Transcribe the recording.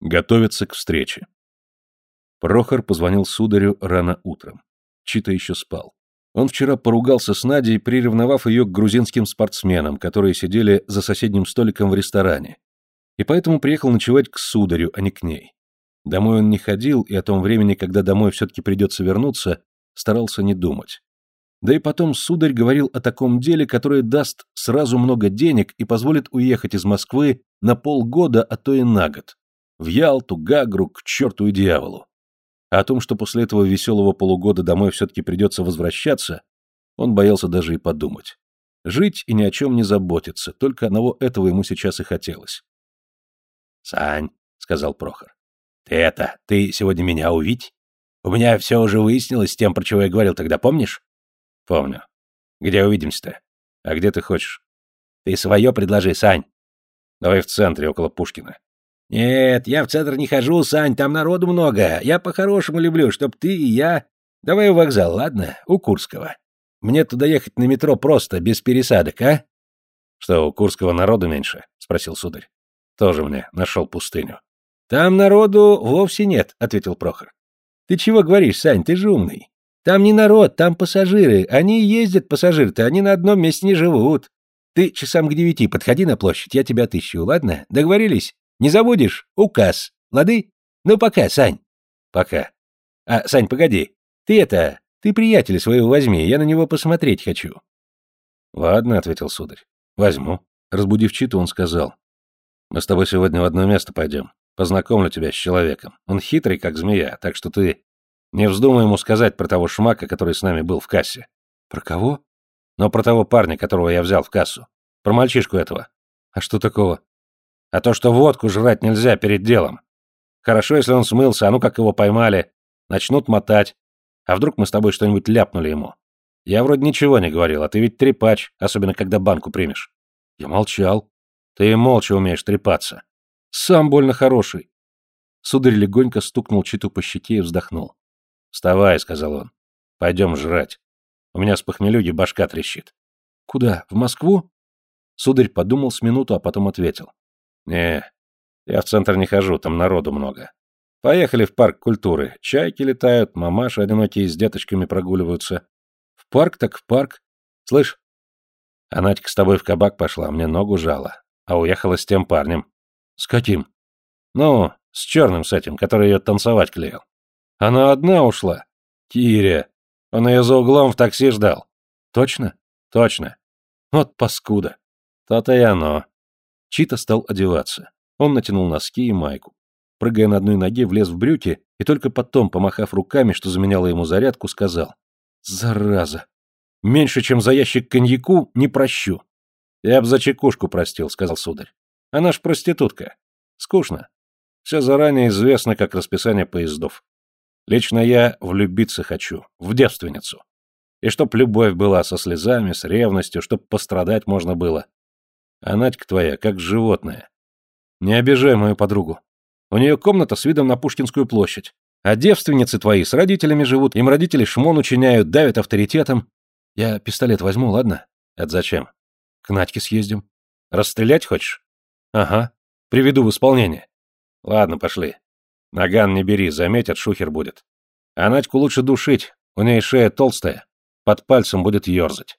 Готовятся к встрече. Прохор позвонил сударю рано утром. Чита еще спал. Он вчера поругался с Надей, приревновав ее к грузинским спортсменам, которые сидели за соседним столиком в ресторане, и поэтому приехал ночевать к сударю, а не к ней. Домой он не ходил, и о том времени, когда домой все-таки придется вернуться, старался не думать. Да и потом сударь говорил о таком деле, которое даст сразу много денег и позволит уехать из Москвы на полгода, а то и на год. В Ялту, Гагру, к черту и дьяволу. А о том, что после этого веселого полугода домой все-таки придется возвращаться, он боялся даже и подумать. Жить и ни о чем не заботиться, только одного этого ему сейчас и хотелось. «Сань», — сказал Прохор, — «ты это, ты сегодня меня увидь? У меня все уже выяснилось с тем, про чего я говорил тогда, помнишь?» «Помню. Где увидимся-то?» «А где ты хочешь?» «Ты свое предложи, Сань». «Давай в центре, около Пушкина». «Нет, я в центр не хожу, Сань, там народу много. Я по-хорошему люблю, чтоб ты и я... Давай у вокзала, ладно? У Курского. Мне туда ехать на метро просто, без пересадок, а?» «Что, у Курского народу меньше?» — спросил сударь. «Тоже мне нашел пустыню». «Там народу вовсе нет», — ответил Прохор. «Ты чего говоришь, Сань, ты же умный. Там не народ, там пассажиры. Они ездят, пассажиры-то, они на одном месте не живут. Ты часам к девяти подходи на площадь, я тебя отыщу, ладно? Договорились?» Не забудешь? Указ. Лады? Ну, пока, Сань. Пока. А, Сань, погоди. Ты это... Ты приятеля своего возьми, я на него посмотреть хочу. Ладно, ответил сударь. Возьму. Разбудив Читу, он сказал. Мы с тобой сегодня в одно место пойдем. Познакомлю тебя с человеком. Он хитрый, как змея, так что ты не вздумай ему сказать про того шмака, который с нами был в кассе. Про кого? Но про того парня, которого я взял в кассу. Про мальчишку этого. А что такого? А то, что водку жрать нельзя перед делом. Хорошо, если он смылся, а ну как его поймали. Начнут мотать. А вдруг мы с тобой что-нибудь ляпнули ему? Я вроде ничего не говорил, а ты ведь трепач, особенно когда банку примешь. Я молчал. Ты молча умеешь трепаться. Сам больно хороший. Сударь легонько стукнул Читу по щеке и вздохнул. «Вставай», — сказал он. «Пойдем жрать. У меня с похмелюги башка трещит». «Куда? В Москву?» Сударь подумал с минуту, а потом ответил. «Не, я в центр не хожу, там народу много. Поехали в парк культуры. Чайки летают, мамаши одинокие с деточками прогуливаются. В парк так в парк. Слышь, а Надька с тобой в кабак пошла, мне ногу жала. А уехала с тем парнем. С каким? Ну, с черным с этим, который ее танцевать клеил. Она одна ушла. Киря. Он ее за углом в такси ждал. Точно? Точно. Вот паскуда. То-то и оно. Чита стал одеваться. Он натянул носки и майку. Прыгая на одной ноге, влез в брюки и только потом, помахав руками, что заменяло ему зарядку, сказал. «Зараза! Меньше, чем за ящик коньяку, не прощу». «Я б за чекушку простил», — сказал сударь. «Она ж проститутка. Скучно. Все заранее известно, как расписание поездов. Лично я влюбиться хочу, в девственницу. И чтоб любовь была со слезами, с ревностью, чтоб пострадать можно было. А Надька твоя, как животное. Не обижай мою подругу. У нее комната с видом на Пушкинскую площадь. А девственницы твои с родителями живут, им родители шмон учиняют, давят авторитетом. Я пистолет возьму, ладно? Это зачем? К Надьке съездим. Расстрелять хочешь? Ага. Приведу в исполнение. Ладно, пошли. Наган не бери, заметят, шухер будет. А Надьку лучше душить, у ней шея толстая, под пальцем будет ерзать.